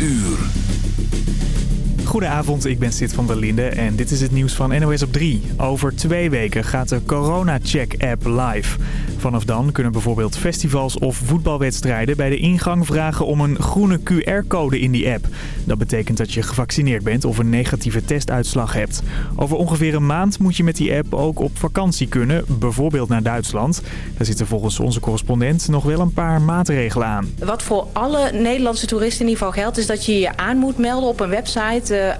uur. Goedenavond, ik ben Sid van der Linde en dit is het nieuws van NOS op 3. Over twee weken gaat de Corona Check app live. Vanaf dan kunnen bijvoorbeeld festivals of voetbalwedstrijden bij de ingang vragen om een groene QR-code in die app. Dat betekent dat je gevaccineerd bent of een negatieve testuitslag hebt. Over ongeveer een maand moet je met die app ook op vakantie kunnen, bijvoorbeeld naar Duitsland. Daar zitten volgens onze correspondent nog wel een paar maatregelen aan. Wat voor alle Nederlandse toeristen in ieder geval geldt is dat je je aan moet melden op een website.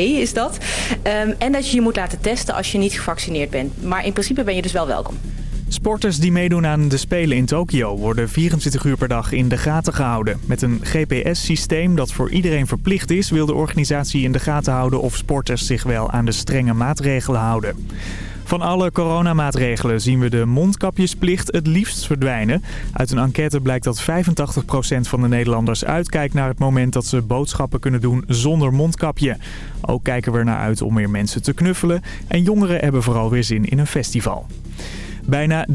Uh, is dat. Um, en dat je je moet laten testen als je niet gevaccineerd bent. Maar in principe ben je dus wel welkom. Sporters die meedoen aan de Spelen in Tokio worden 24 uur per dag in de gaten gehouden. Met een GPS-systeem dat voor iedereen verplicht is... wil de organisatie in de gaten houden of sporters zich wel aan de strenge maatregelen houden. Van alle coronamaatregelen zien we de mondkapjesplicht het liefst verdwijnen. Uit een enquête blijkt dat 85% van de Nederlanders uitkijkt naar het moment dat ze boodschappen kunnen doen zonder mondkapje. Ook kijken we er naar uit om meer mensen te knuffelen. En jongeren hebben vooral weer zin in een festival. Bijna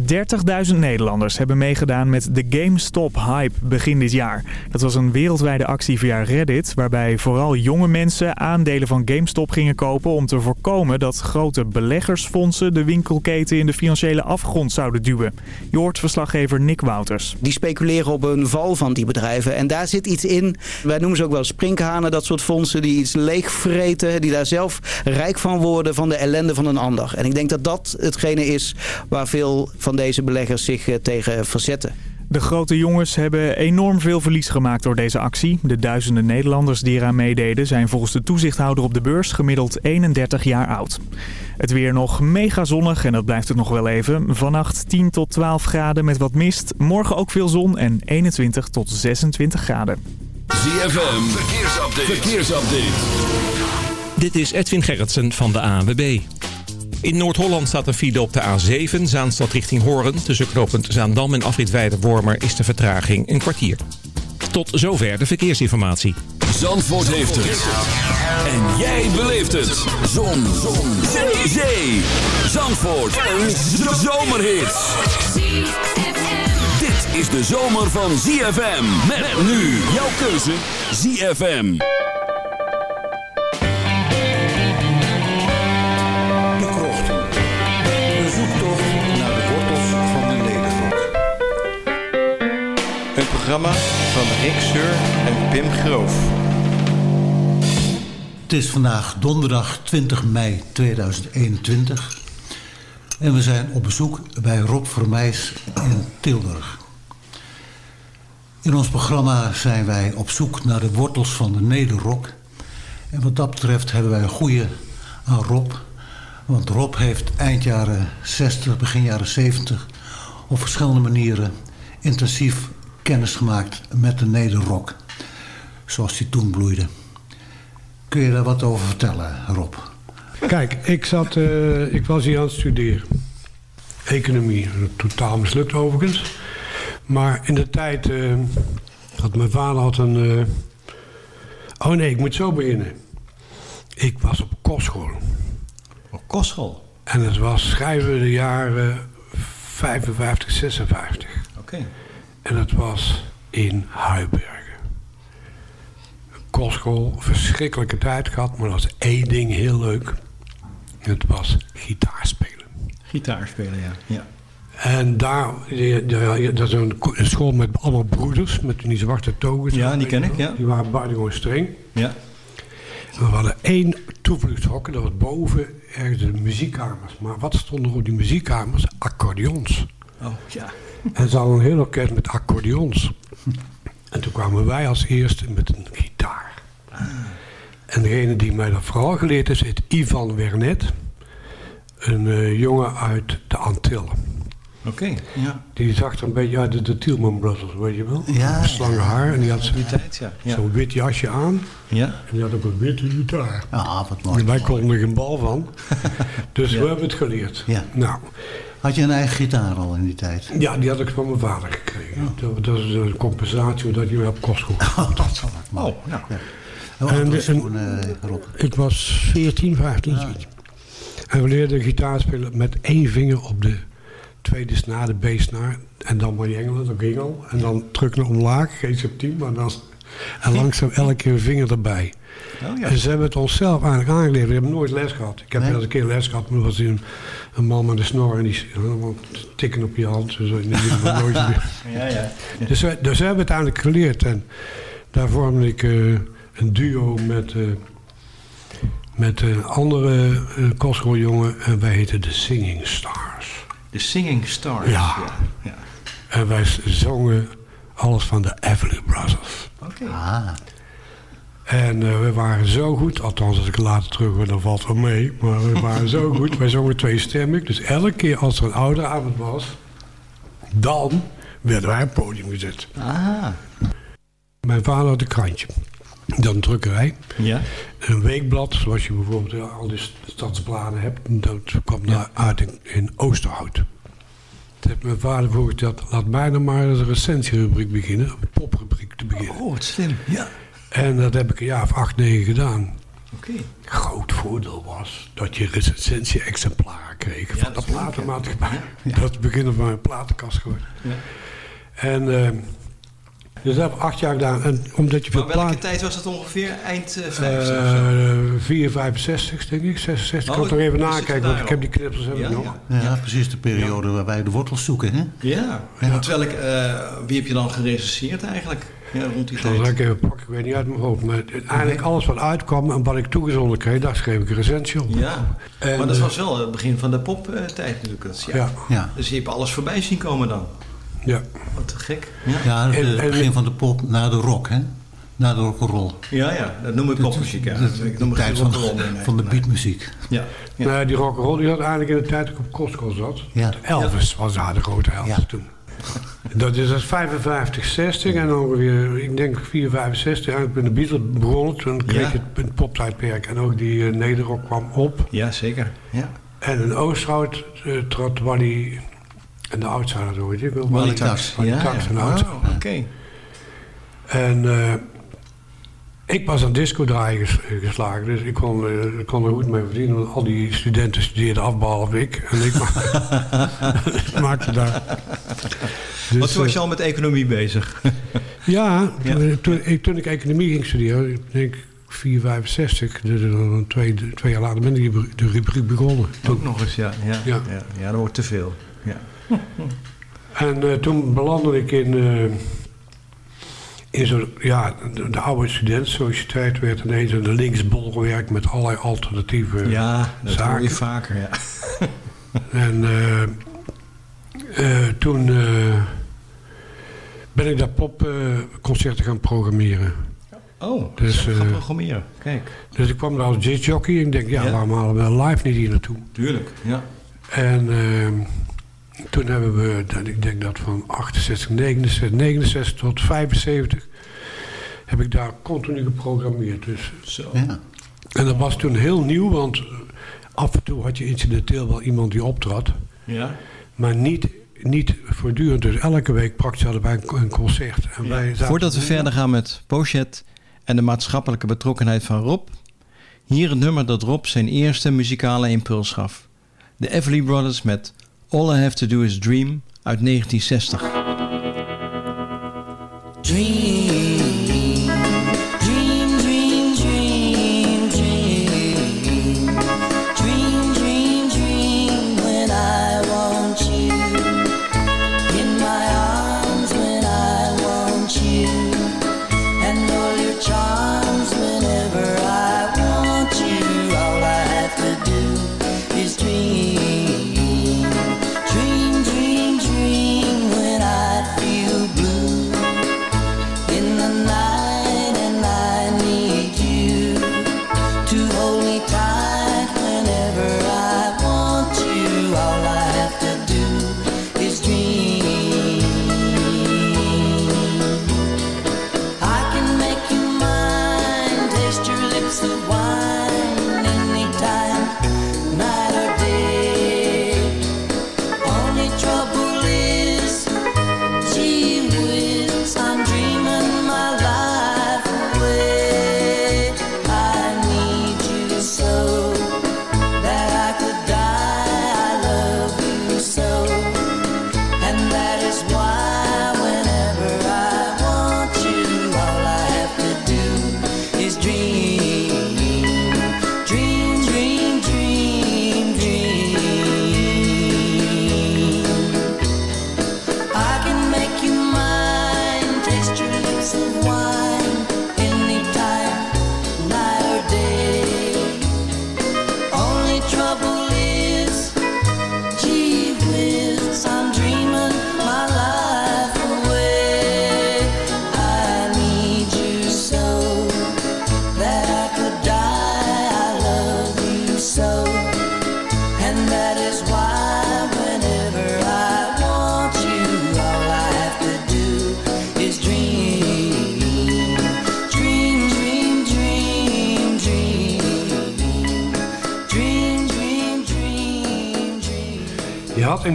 30.000 Nederlanders hebben meegedaan met de GameStop-hype begin dit jaar. Dat was een wereldwijde actie via Reddit, waarbij vooral jonge mensen aandelen van GameStop gingen kopen om te voorkomen dat grote beleggersfondsen de winkelketen in de financiële afgrond zouden duwen. Je verslaggever Nick Wouters. Die speculeren op een val van die bedrijven en daar zit iets in. Wij noemen ze ook wel sprinkhanen, dat soort fondsen die iets leegvreten, die daar zelf rijk van worden van de ellende van een ander. En ik denk dat dat hetgene is waar veel van deze beleggers zich eh, tegen verzetten. De grote jongens hebben enorm veel verlies gemaakt door deze actie. De duizenden Nederlanders die eraan meededen zijn volgens de toezichthouder op de beurs gemiddeld 31 jaar oud. Het weer nog mega zonnig en dat blijft het nog wel even. Vannacht 10 tot 12 graden met wat mist. Morgen ook veel zon en 21 tot 26 graden. ZFM, verkeersupdate. verkeersupdate. Dit is Edwin Gerritsen van de ANWB. In Noord-Holland staat een file op de A7, Zaanstad richting Horen. Tussen knooppunt Zaandam en afrit Wormer is de vertraging een kwartier. Tot zover de verkeersinformatie. Zandvoort heeft het. En jij beleeft het. Zon. Zon. Zee. Zandvoort. Een zomerhit. Dit is de zomer van ZFM. Met nu jouw keuze ZFM. Programma van Rick Seur en Pim Groof. Het is vandaag donderdag 20 mei 2021. En we zijn op bezoek bij Rob Vermeijs in Tilburg. In ons programma zijn wij op zoek naar de wortels van de nederrok. En wat dat betreft hebben wij een goede aan Rob. Want Rob heeft eind jaren 60, begin jaren 70 op verschillende manieren intensief kennis gemaakt met de nederrok. Zoals die toen bloeide. Kun je daar wat over vertellen, Rob? Kijk, ik, zat, uh, ik was hier aan het studeren. Economie. Totaal mislukt overigens. Maar in de tijd uh, had mijn vader had een... Uh, oh nee, ik moet zo beginnen. Ik was op kostschool. Kostschool? En het was schrijven de jaren 55, 56. Oké. En het was in Huibergen. Kostschool, verschrikkelijke tijd gehad, maar dat was één ding heel leuk. Het was gitaarspelen. Gitaarspelen, ja. ja. En daar, dat is een school met allemaal broeders, met die zwarte togen. Ja, die ken ik, ja. Die waren buitengewoon streng. Ja. we hadden één toevluchtshok, dat was boven ergens de muziekkamers. Maar wat stond er op die muziekkamers? Accordeons. Oh, ja. En ze hadden een heel orkest met accordeons. En toen kwamen wij als eerste met een gitaar. En degene die mij dat vooral geleerd heeft, is Ivan Wernet. Een uh, jongen uit de Antillen. Oké, ja. Die zag er een beetje uit de, de Tielman Brothers, weet je wel? Ja. Slange haar. En die had die tijd, ja. ja. zo'n wit jasje aan. Ja. En die had ook een witte gitaar. Ah, wat mooi. En wij konden er geen bal van. dus we hebben het geleerd. Ja. Nou, had je een eigen gitaar al in die tijd? Ja, die had ik van mijn vader gekregen. Dat, dat, is een compensatie dat je op kost komt. Oh, dat zal ik Oh, ja. ja. En, en, toen, uh, ik was 14, 15. Ja. En we leerden gitaar spelen met één vinger op de tweede snaar, de B-snaar. En dan maar Engeland, dat ging al. En dan terug naar omlaag, geen septiem, maar dan... En langzaam elke keer een vinger erbij. Oh, ja. En ze hebben het onszelf eigenlijk aangeleerd. We hebben nooit les gehad. Ik heb wel eens een keer les gehad, maar was een, een man met een snor en die helemaal tikken op je hand. Dus in de maar nooit. Ja, ja. Dus, we, dus we hebben het eigenlijk geleerd. En daar vormde ik eh, een duo met, eh, met een andere uh, kostschooljongen. En wij heten de Singing Stars. De Singing Stars. Ja. ja. En wij zongen alles van de Everly Brothers. Oké. Ah, En eh, we waren zo goed, althans als ik later terug ben, dan valt het wel mee. Maar we waren zo goed, wij zongen tweestemmig. Dus elke keer als er een oude avond was, dan werden wij op het podium gezet. Ah. Mijn vader had een krantje. Dan drukkerij. Ja. Een weekblad, zoals je bijvoorbeeld eh, al die st- stadsbladen hebt. Dat kwam daar uit in, in Oosterhout. Toen heeft mijn vader voorgesteld, laat mij dan maar eens een recensierubriek beginnen. Een poprubriek te beginnen. Oh, wat slim. Ja. En dat heb ik een jaar of acht, negen gedaan. Oké. Groot voordeel was dat je recensie-exemplaren kreeg van dat de platenmaatschappij. Dat is het begin van mijn platenkast geworden. Ja. En eh, dus dat heb ik acht jaar gedaan. En omdat je Maar welke tijd was dat ongeveer? Eind uh, 50 of zo? Uh, 4, 65 denk ik, 66. Oh, ik kan toch even nakijken, want ik heb die knippels heb ik Ja, nog. ja. ja, precies de periode waar wij de wortels zoeken. Hè? Ja. Want welk, eh, wie heb je dan gerecenseerd eigenlijk? Ja, rond die Ik zal het tijd. even pakken, ik weet niet uit mijn hoofd. Maar eigenlijk alles wat uitkwam en wat ik toegezonden kreeg, daar schreef ik een recensie op. Ja. En, maar dat eh, was wel het begin van de poptijd natuurlijk. Dat. Ja, Ja, Dus je hebt alles voorbij zien komen dan. Ja. Wat te gek. Ja, ja het En- en- begin van de pop naar de rock, hè? Naar de rock'n'roll. ja, ja dat noem ik popmuziek. Ja. De, Ik noem de het tijd van, nee, nee. van de beatmuziek. Ja. ja. Nou, die rock'n'roll die had eigenlijk in de tijd dat ik op Costco zat. Ja. Elvis was daar de grote held Ja. toen. Dat is als 55, 60 en ongeveer, ik denk 4, 65. En ik ben de Beatles begonnen. Toen kreeg je het, het poptijdperk en ook die uh, nederrock kwam op. ja, zeker. Ja. En in Oosterhout uh, trad Wally en de outsider, zo weet je wel. Wally Tax. Wally ja, Tax en outsider. Oh, Oké. En uh, ik was aan disco draaien ges, geslagen, dus ik kon, uh, ik kon er goed mee verdienen. Want al die studenten studeerden af, behalve ik. En ik, ma ik maakte daar... Dus, toen was je al met economie bezig? ja, Ja. Toen, ik, toen ik economie ging studeren, ik denk 4, 65, dus dan twee, twee jaar later ben ik de rubriek begonnen. Ook nog eens. Ja, ja. Ja. ja. ja dat wordt te veel. Ja. En uh, toen belandde ik in, uh, in zo'n, ja, de, de oude studentsociëteit werd ineens een linksbolwerk met allerlei alternatieve Ja, dat zaken. hoor je vaker, ja. En uh, uh, toen ben ik daar popconcerten gaan programmeren. Oh, Dus, gaan eh, programmeren. Kijk, Dus ik kwam daar als jazzjockey en ik denk, ja, Ja. waarom halen we live niet hier naartoe? tuurlijk. Ja. En toen hebben we, dat- ik denk dat van 68, 69, 69 tot 75, heb ik daar continu geprogrammeerd. Dus. Zo. Ja. En dat was toen heel nieuw, want af en toe had je incidenteel wel iemand die optrad. Ja. Maar niet, niet voortdurend. Dus elke week praktisch hadden wij een, concert. En wij Voordat we verder gaan met Pochet en de maatschappelijke betrokkenheid van Rob, hier het nummer dat Rob zijn eerste muzikale impuls gaf. De Everly Brothers met All I Have To Do Is Dream uit 1960. Dream,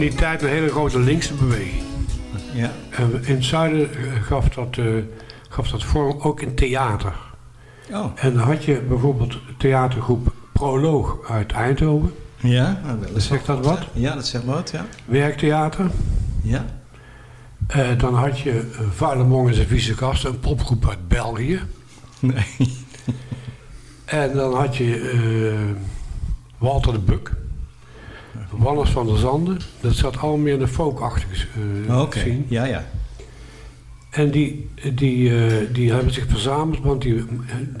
in die tijd een hele grote linkse beweging. Ja. En in het zuiden eh, gaf dat, eh, gaf dat vorm ook in theater. Oh. En dan had je bijvoorbeeld theatergroep Proloog uit Eindhoven. Ja, nou, wel eens Zegt dat wat? Ja, dat zegt wat, ja. Werktheater. Ja. Eh, dan had je uh, Vuilemong en zijn vieze gast, een popgroep uit België. Nee. En dan had je Walter de Buk. Wannes van der Zanden. Dat zat allemaal meer in de folkachtige scene. ja, ja. En die, die, eh, die hebben zich verzameld, want die, eh,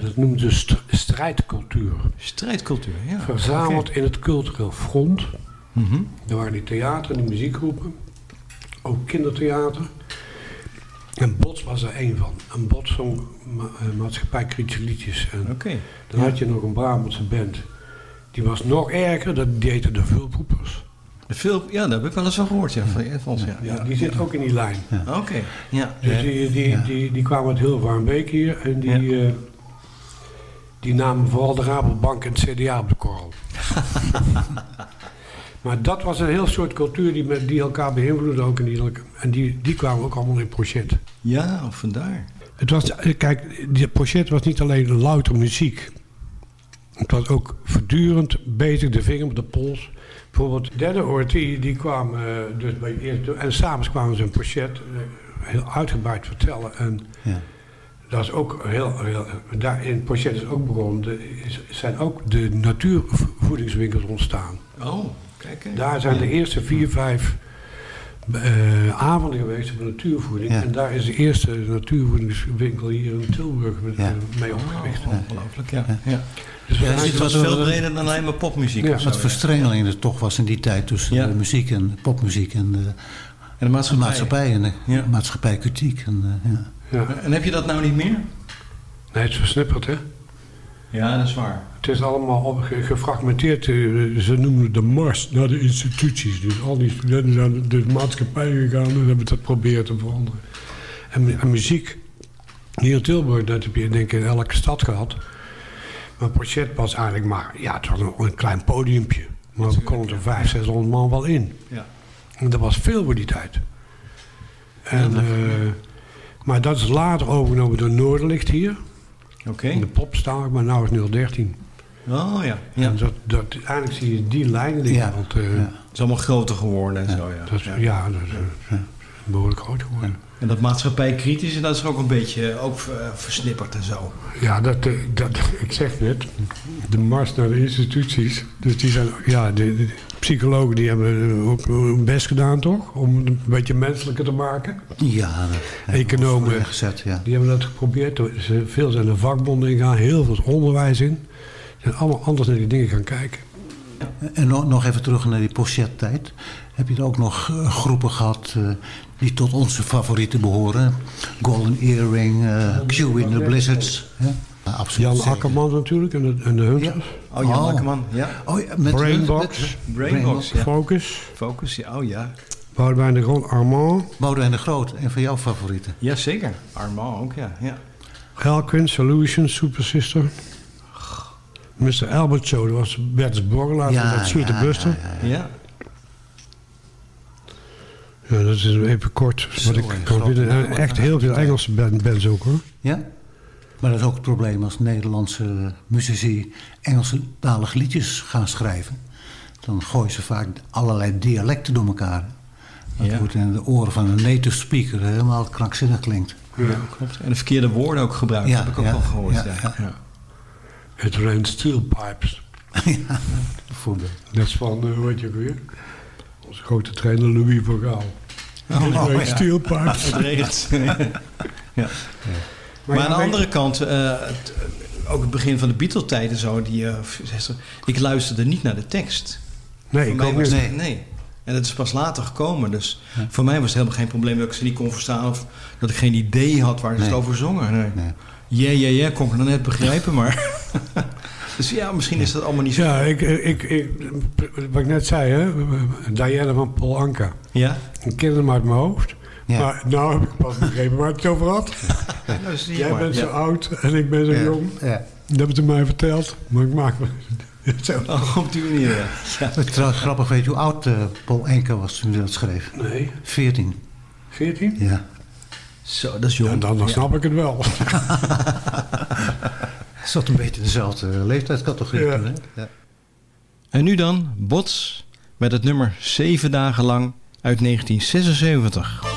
dat noemden ze st- strijdcultuur. Strijdcultuur, ja. Verzameld in het cultureel front. Mhm. Er waren die theater, die muziekgroepen. Ook kindertheater. En Bots was er één van. En Bots zong ma maatschappijkritische liedjes. En Oké. dan had je nog een Brabantse band. Die was nog erger, dat heette de Vulpoepers. De ja, daar heb ik wel eens van gehoord, ja, van ja. Ja, die zit ook in die lijn. Oké, ja. Dus die, die, die, die kwamen uit Hilvarenbeek hier en die, eh, die namen vooral de Rabobank en het CDA op de korrel. maar dat was een heel soort cultuur die, met, die elkaar beïnvloedde ook. En die, en die, die kwamen ook allemaal in Prochet. Ja, of vandaar. Het was, eh, kijk, die Prochet was niet alleen louter muziek. Het was ook voortdurend bezig, de vinger op de pols. Bijvoorbeeld derde oort, die, die kwam eh, dus bij eerst, en s'avonds kwamen ze een Prochet eh, heel uitgebreid vertellen. En Ja. dat is ook heel, heel daar in Prochet is ook begonnen, de, is, zijn ook de natuurvoedingswinkels ontstaan. Oh, kijk eens. Daar zijn de eerste vier, vijf eh, avonden geweest van natuurvoeding. Ja. En daar is de eerste natuurvoedingswinkel hier in Tilburg eh, Ja. mee opgericht. Ongelooflijk, ja. ja. Dus Het was veel breder dan alleen maar popmuziek zo. Wat verstrengeling er toch was in die tijd tussen Ja. de muziek en popmuziek en de En de de maatschappij. maatschappij en de Ja. maatschappijkritiek. En, eh, ja. ja. En heb je dat nou niet meer? Nee, het is versnipperd, hè. Ja, dat is waar. Het is allemaal gefragmenteerd. eh, Ze noemen de mars naar de instituties. Dus al die studenten zijn de maatschappij gegaan en hebben dat proberen te veranderen. En, mu- en muziek, hier in Tilburg, dat heb je denk ik in elke stad gehad. Maar Prochet was eigenlijk maar, ja, het was een, een klein podiumpje. Maar we konden er vijf, 600 man wel in. Ja. En dat was veel voor die tijd. En, eh, maar dat is later overgenomen door Noorderlicht hier. Oké. In de pop staan, maar nu is 013. Oh ja. ja. En dat, dat, eigenlijk zie je die lijnen liggen. Ja. Want, eh. Het is allemaal groter geworden en zo, ja. dat is, ja, dat is eh, behoorlijk groot geworden. En dat maatschappijkritische, dat is ook een beetje eh, ook versnipperd en zo. Ja, dat, dat, ik zeg net, de mars naar de instituties. Dus die zijn, ja, de, de psychologen die hebben ook hun best gedaan, toch? Om het een beetje menselijker te maken. Ja, Economen. gezet, ja. Die hebben dat geprobeerd. Veel zijn er vakbonden in gegaan, heel veel onderwijs in. Zijn allemaal anders naar die dingen gaan kijken. En nog, nog even terug naar die Pochet-tijd. Heb je er ook nog eh, groepen gehad eh, die tot onze favorieten behoren? Golden Earring, eh Q in the Blizzards. Ja, Ja, absoluut. Jan zeker. Akkerman natuurlijk en de, en de Hunters. Oh, Jan Oh. Akkerman, ja. Oh, ja, met Brainbox. met- Brainbox, ja. Focus. Focus, ja. Oh ja. Boudewijn de Grond, Armand. Boudewijn de Groot, een van jouw favorieten. Jazeker. Armand ook, ja. ja. Elquin, Solutions, Super Sister. Mr. Albert Show, dat was Bertus Borgelaar met Sweet ja, Buster. ja, ja. Ja. Ja, dat is even kort. Wat ik naam. En echt heel veel Engelse band- bands ook hoor. Ja? Maar dat is ook het probleem als Nederlandse muzici Engelse talige liedjes gaan schrijven. Dan gooien ze vaak allerlei dialecten door elkaar. Dat Ja. wordt in de oren van een native speaker helemaal krankzinnig klinkt. Ja, klopt. En de verkeerde woorden ook gebruikt, Ja, heb ik ook ja, wel gehoord. ja, Ja, ja. ja. Het Rain Steel Pipes. ja, bijvoorbeeld. Dat is van, eh, hoe heet je ook weer? Onze grote trainer Louis van Gaal. Oh, Oh, ja. Steel pipes. Het regent. ja. Maar, aan de weet- andere kant, eh, het, eh, ook het begin van de Beatle-tijd en zo, die, eh, 60, ik luisterde niet naar de tekst. Nee, ik ook was niet. het- nee. En dat is pas later gekomen. Dus voor mij was het helemaal geen probleem dat ik ze niet kon verstaan of dat ik geen idee had waar ze het over zongen. Nee. Ja, ja, kon ik nog net begrijpen, maar. dus ja, misschien is dat allemaal niet zo. Ja, ik, ik, ik, wat ik net zei, hè, Diana van Paul Anka. Ja? Ik ken hem uit mijn hoofd. Ja. Maar nou heb ik pas begrepen waar het over had. Nou, zie je Jij maar. bent Ja. zo oud en ik ben zo Ja. jong. Ja. Dat hebben ze mij verteld. Maar ik maak me... Zo. Oh, op die manier, ja. ja. Trouwens, grappig, weet je hoe oud eh, Paul Enke was toen hij dat schreef? Nee. 14. 14? Ja. Zo, dat is jong. Ja, dan, dan Ja. snap ik het wel. Zat een beetje in dezelfde leeftijdscategorie Ja. toen, hè? Ja. En nu dan, Bots, met het nummer 7 dagen lang uit 1976.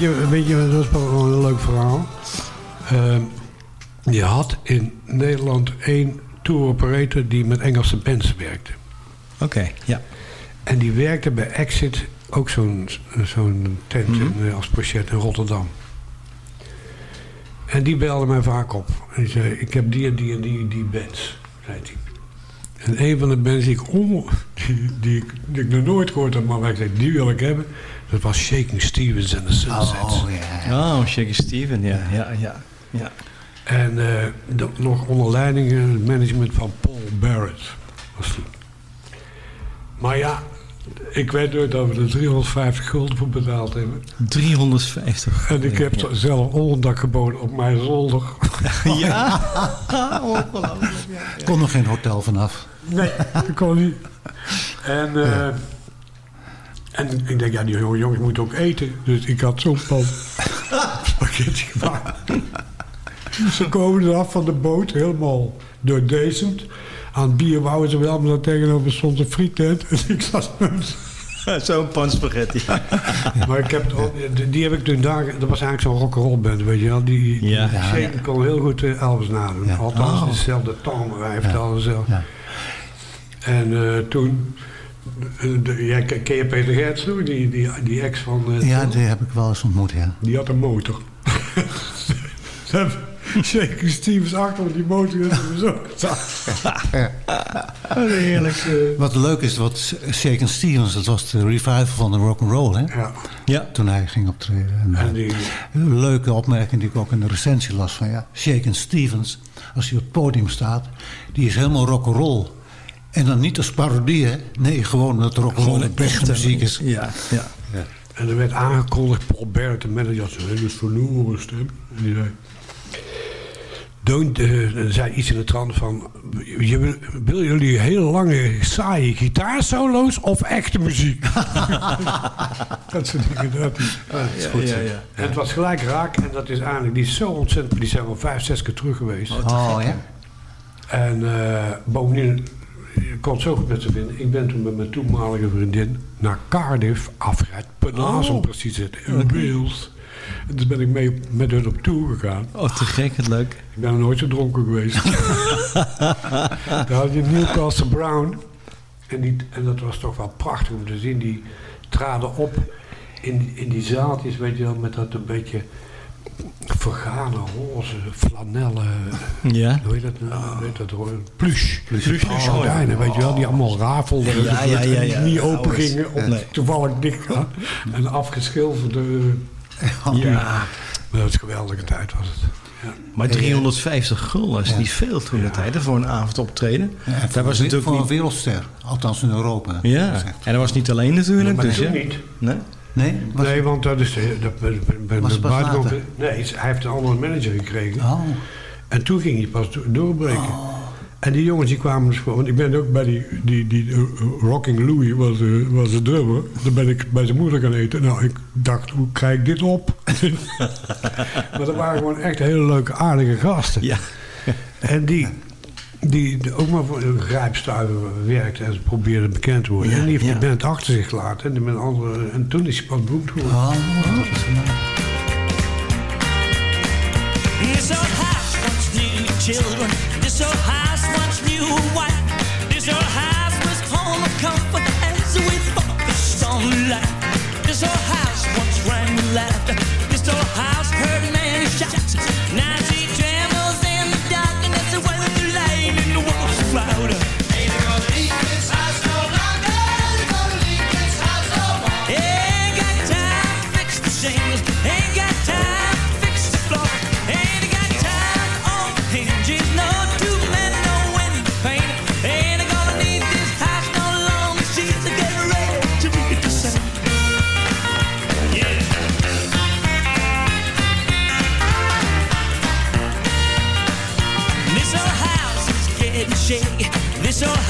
weet je, weet je, dat is wel een leuk verhaal. Ehm, je had in Nederland één tour operator die met Engelse bands werkte. Oké, ja. En die werkte bij Exit, ook zo'n zo'n tent in, eh, als pochet in Rotterdam. En die belde mij vaak op. En die zei, ik heb die en die en die, die bands, zei hij. En een van de bands die ik, on, die, die, ik, die ik nog nooit gehoord had, maar waar ik zei, die wil ik hebben. Dat was Shaking Stevens en the Sunsets. Oh, ja. Oh, Shaggy Steven, ja, ja, ja. ja. En eh, dat nog onder leiding en het management van Paul Barrett was die. Maar ja, Ik weet nooit dat we er 350 gulden voor betaald hebben. 350. En ik heb zelf onderdak geboden op mijn zolder. Ja? Er kon nog geen hotel vanaf. Nee, dat kon niet. En, eh, en ik denk, ja, die jonge jongens moeten ook eten. Dus ik had zo'n pan spaghetti gemaakt. Ze komen eraf van de boot, helemaal doordezend. Aan het bier wouden ze wel, maar daar tegenover stond een frietent. En ik zat Zo'n pan spaghetti. Maar ik heb, die- heb ik toen daar... Dat was eigenlijk zo'n rock'n'roll band, weet je wel. Die, Ja. die Ja, zeker kon heel goed eh, Elvis nadoen. Ja. Althans, Oh. dezelfde maar hij heeft Ja. alles zelf. Ja. En eh, toen... eh, ja, ken je Peter Gerts nog? Die, die, die ex van... eh, Ja, die heb ik wel eens ontmoet, ja. Die had een motor. Ze hebben zeker Stevens achter op die motor is er zo. Heerlijk. Wat leuk is, wat Shaken Stevens, dat was de revival van de rock'n'roll, hè? Ja. Ja. Toen hij ging optreden. En, eh, En die, Een leuke opmerking die ik ook in de recensie las van ja, Shaken Stevens, als hij op het podium staat, die is helemaal rock'n'roll. En dan niet als parodie, hè? Nee, gewoon omdat rock'n'roll de beste muziek is. Ja, ja. en er werd aangekondigd, Paul Barrett, de manager, had zo'n hele verloren stem. En die zei... Don't, er zei iets in de trant van... Je, wil, wil jullie hele lange, saaie gitaarsolo's of echte muziek? dat soort dingen. Dat, dat is goed, ja, ja. En het was gelijk raak. En dat is eigenlijk... Die is zo ontzettend... Die zijn wel vijf, zes keer terug geweest. Oh ja. En eh, bovendien, ik kon het zo goed met ze vinden. Ik ben toen met mijn toenmalige vriendin naar Cardiff afgereid. Penaz om Oh. precies zijn, in Wales. En dus ben ik mee met hun op tour gegaan. Oh, te gek, het leuk. Ik ben nog nooit zo dronken geweest. Daar had je Newcastle Brown. En, die, en dat was toch wel prachtig om te zien. Die traden op in, in die zaaltjes, weet je wel, met dat een beetje vergane roze flanellen. Ja. Hoe heet dat nou? Weet dat hoor? Plush. Plush, Plush, oh, gordijnen, weet je wel, die allemaal rafelden. Ja, ja, ja, niet open gingen of Nee. toevallig dicht gaan. En afgeschilderde... Ja. Maar dat is een geweldige tijd was het. Ja. Maar 350 gulden is Ja. niet veel toen de tijd voor een avond optreden. Daar was natuurlijk voor een wereldster, althans in Europa. Ja, en dat was niet alleen natuurlijk. maar dus toen ja. niet. Nee? Nee? Was Nee, want dat is... Dat, Was later? Nee, hij heeft een andere manager gekregen. Oh. En toen ging hij pas do- doorbreken. En die jongens die kwamen dus gewoon... Want ik ben ook bij die... die, die eh, Rocking Louie was, eh, was de drummer. Dan ben ik bij zijn moeder gaan eten. Nou, ik dacht, hoe krijg ik dit op? maar dat waren gewoon echt hele leuke, aardige gasten. Ja. En die... Die ook maar voor een grijpstuiver werkte en ze probeerden bekend te worden. Ja, en die heeft ja. die band achter zich gelaten. En, met andere, en toen is hij pas beroemd geworden. Oh. This old house once knew children. This old house once knew a wife. This old house was home of comfort as we focused on life. This old house once rang with laughter. so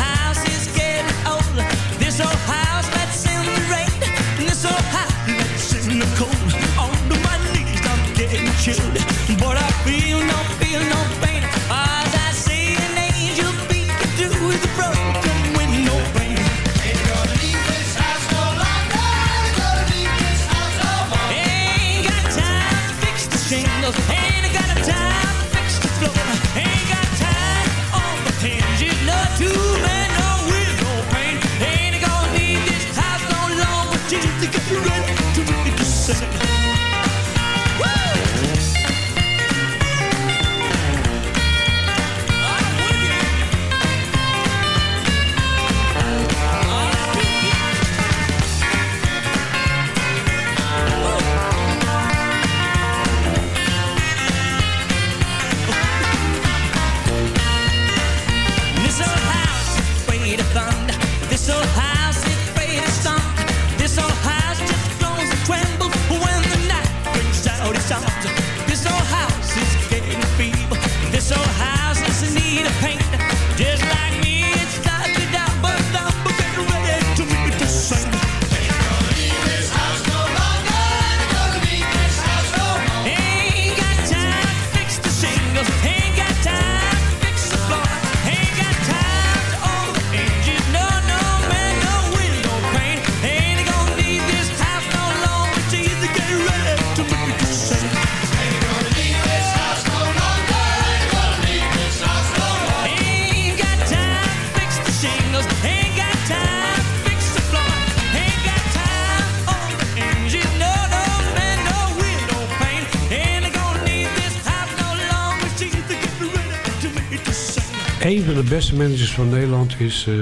beste managers van Nederland is eh,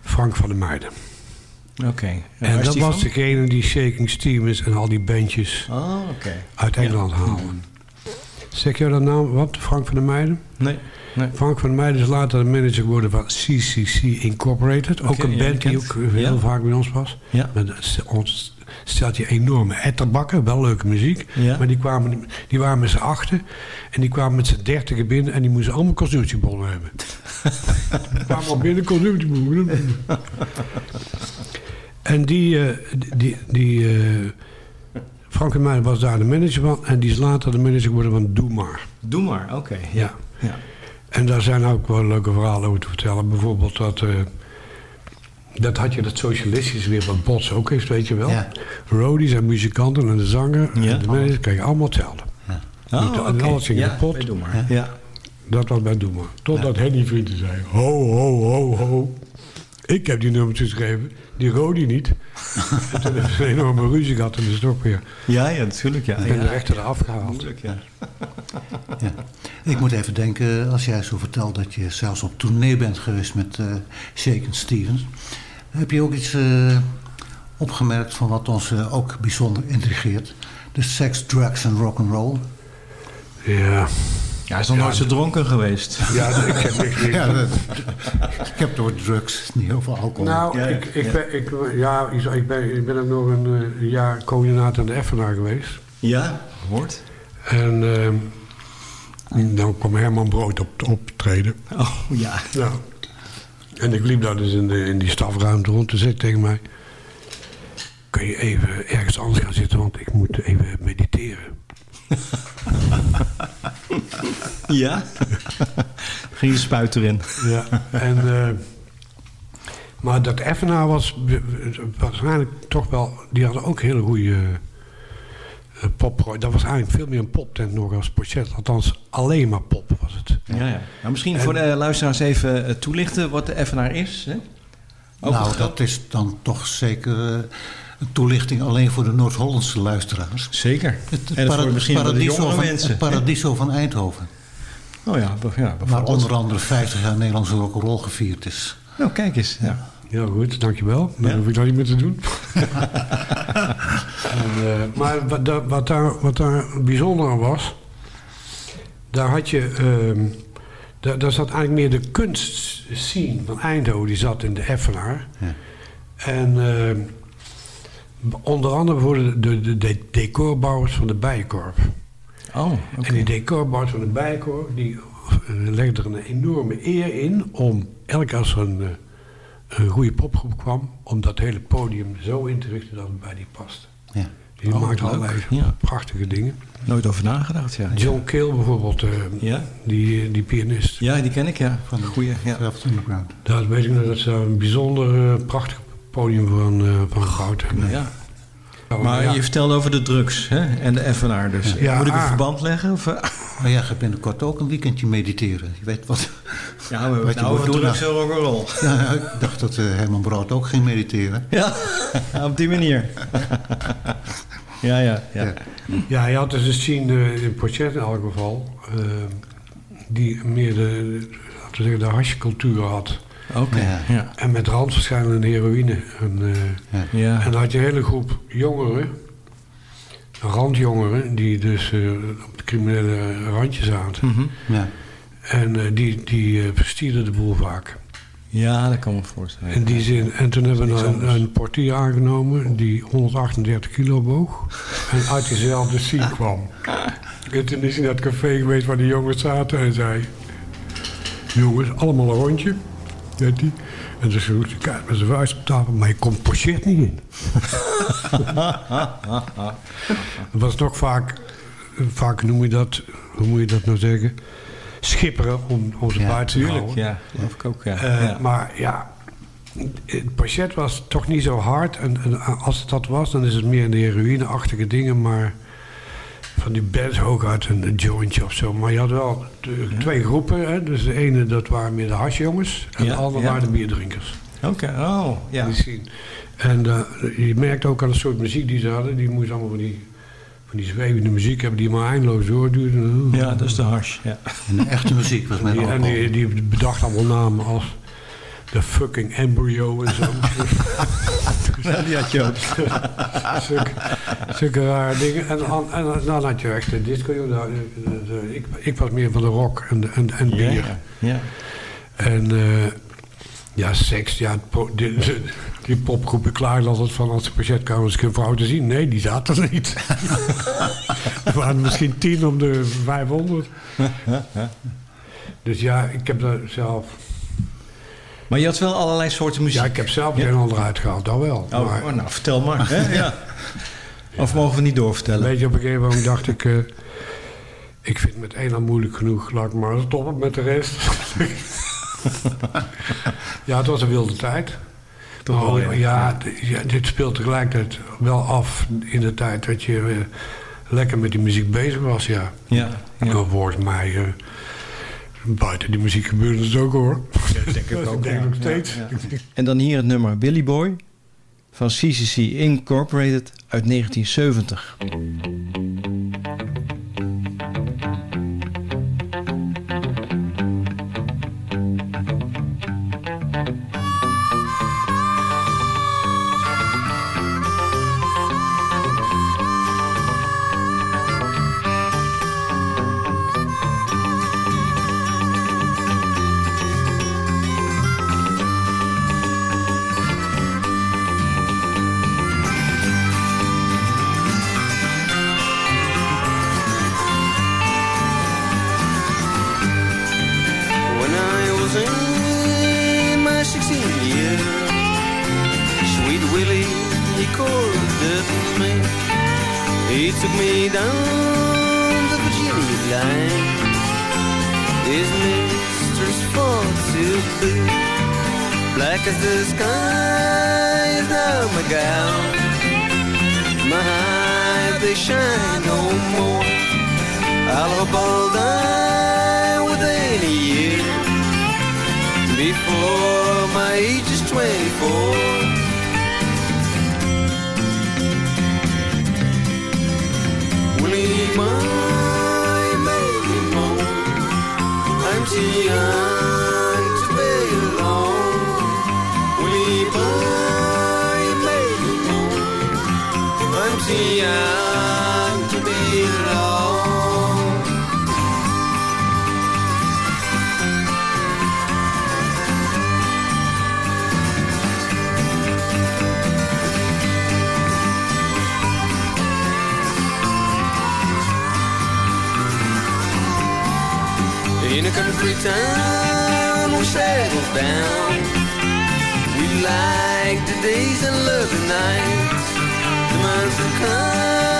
Frank van der Meijden. Oké. En dat was van? degene die Shaking Stevens en al die bandjes Oh, oké. uit Engeland haalde. Zeg jij dat naam wat, Frank van der Meijden? Nee. Nee. Frank van Meijden is later de manager geworden van CCC Incorporated. ook een band die ook heel vaak bij ons was. Ja. Met ons stelt je enorme etterbakken, wel leuke muziek. Ja. Maar die, kwamen, die waren met z'n achten en die kwamen met z'n dertigen binnen en die moesten allemaal kostuumtjebonnen hebben. die kwamen al binnen kostuumtjebonnen. en die, eh, die, die eh, Frank en mij was daar de manager van en die is later de manager geworden van Doe Maar. Doe maar, oké. Ja. Ja. En daar zijn ook wel leuke verhalen over te vertellen. Bijvoorbeeld dat... eh, dat had je dat socialistisch weer wat Bots ook heeft, weet je wel. Ja. Rodies en muzikanten en de zanger Ja. en de manager kregen allemaal hetzelfde. Oh, Niet- en alles ging ja, kapot. bij Doe maar. Ja. Dat was bij Doe maar. Totdat Henny Vrienden zei... Ho, ho, ho, ho. Ik heb die nummers geschreven. Die Rodi niet. en toen hebben ze een enorme ruzie gehad en is het ook weer... Ja, ja, natuurlijk. Ja. Ik ben ja. de rechter eraf gehaald. Moeilijk, ja. Ja. Ik moet even denken, als jij zo vertelt dat je zelfs op tournee bent geweest met eh Shaken Stevens. Heb je ook iets eh, opgemerkt van wat ons eh, ook bijzonder intrigeert? De seks, drugs en rock'n'roll. Ja. Ja, hij is nog nooit zo dronken geweest. Ja, ik heb niks meer. Ja, dat- ik heb het over drugs, niet over alcohol. Nou, Ja, ik, ik, Ben, ik, ja, ik, ik ben, ik ben ook nog een eh, jaar coördinator aan de Effenaar geweest. Ja, hoort. En ehm, dan kwam Herman Brood op optreden. Oh, ja. Ja. En ik liep daar dus in, de, in die stafruimte rond. Toen zei hij tegen mij... Kun je even ergens anders gaan zitten, want ik moet even mediteren. Ja? Ging je spuit erin. Ja. En, eh, maar dat Effenaar was waarschijnlijk toch wel... Die hadden ook hele goede eh, pop. Dat was eigenlijk veel meer een poptent nog als Pochet. Althans, alleen maar pop was het. Ja, ja. Nou, misschien voor de luisteraars even eh, toelichten wat de Effenaar is. Hè? Ook nou, dat is dan toch zeker eh, een toelichting alleen voor de Noord-Hollandse luisteraars. Zeker. Het, En voor misschien de Paradiso jongere van, mensen. Het Paradiso van Eindhoven. Oh ja, ja Waar onder andere 50 jaar Nederlandse rock'n'roll gevierd is. Nou, kijk eens. Ja. Heel goed, dankjewel. Dan Ja. hoef ik dat niet meer te doen. en, eh, maar wat, daar- wat, daar, wat daar bijzonder aan was... Daar had je... ehm, daar, daar zat eigenlijk meer de kunstscene van Eindhoven. Die zat in de Effenaar. Ja. En ehm, onder andere voor de, de, de, de decorbouwers van de Bijenkorf. Oh, oké. En die decorbouwers van de Bijenkorf... die eh, legden er een enorme eer in... om elke als er een, eh, een goede popgroep kwam... om dat hele podium zo in te richten dat het bij die past. Ja. Die Oh, maakt allerlei Ja. prachtige dingen. Nooit over nagedacht, ja. John Cale bijvoorbeeld, eh, Ja? die, die pianist. Ja, die ken ik, ja. Van de Goeie, ja. Daar weet ik nog dat ze een bijzonder eh, prachtig podium van, eh van hebben. ja. Oh, Maar ja. je vertelde over de drugs hè? en de Effenaar dus. Ja, Moet ik een ah. verband leggen? Of? Maar jij gaat binnenkort ook een weekendje mediteren. Je weet wat... Ja, we Wat je nou over drugs en rock'n'roll. Ja, ik dacht dat eh, Herman Brood ook ging mediteren. Ja, op die manier. ja, ja, ja. Ja. Ja, je had dus een scene eh, in Pochet in elk geval... eh, die meer de, laten we zeggen, de hashcultuur had. Oké, Ja. ja. En met randverschijnende heroïne. En, eh, Ja. En dan had je een hele groep jongeren, randjongeren, die dus eh, op het criminele randje zaten. Mhm. Ja. En eh, die, die verstierden de boel vaak. ja, dat kan me voorstellen. In die zin. En toen hebben we een, portier aangenomen die 138 kilo woog. En uit diezelfde scene kwam. En toen is hij naar het café geweest waar die jongens zaten en zei... Jongens, allemaal een rondje. Weet hij. En dus hij kijkt met zijn vuist op tafel, maar je komt pochet niet in. Dat was toch vaak, vaak noem je dat, hoe moet je dat nou zeggen? Schipperen om, om ze Ja, buiten te houden. ja. Geloof ik ook, ja. Eh, ja. Maar ja, het pachet was toch niet zo hard. En, en als het dat was, dan is het meer in de heroïneachtige dingen. Maar van die bands hooguit een, een jointje of zo. Maar je had wel twee groepen. Hè? Dus de ene, dat waren meer de hasjongens. En Ja, de andere ja. waren de bierdrinkers. Oké, oh, ja. Die scene. En eh, je merkt ook aan de soort muziek die ze hadden. Die moest allemaal van die van die zwevende muziek hebben die maar eindeloos doorduurt. Ja, dat is de hash. Ja. En de echte muziek was met en die, die bedacht allemaal namen als de fucking embryo en zo. Ja, die had je ook. zulke, zulke rare dingen. En, dan- en dan- had je echt de disco. Nou, de- de- ik, ik was meer van de rock en, en, en bier. Ja, ja. En eh, ja, seks. Ja, die, die, popgroepen klaagden altijd van als de patiëntkamers een vrouw te zien. Nee, die zaten er niet. er waren misschien tien om de 500. Dus ja, ik heb daar zelf... Maar je had wel allerlei soorten muziek. Ja, ik heb zelf het een en ander uitgehaald, dat wel. Oh, maar, oh, nou, vertel maar. Hè? Ja. Of mogen we niet doorvertellen? Weet je, op een gegeven moment dacht ik... eh, ik vind het met één al moeilijk genoeg. Laat ik maar stoppen met de rest. ja, het was een wilde tijd. Toch wel, Oh, ja. ja, ja, dit speelt tegelijkertijd wel af in de tijd dat je eh, lekker met die muziek bezig was, ja. Ja, ja. Volgens mij, eh, buiten die muziek gebeurde het ook hoor. Denk ik Dat ook, denk ja. nog steeds. Ja, En dan hier het nummer Billy Boy van CCC Incorporated uit 1970. down. We like the days and love the nights. The months that come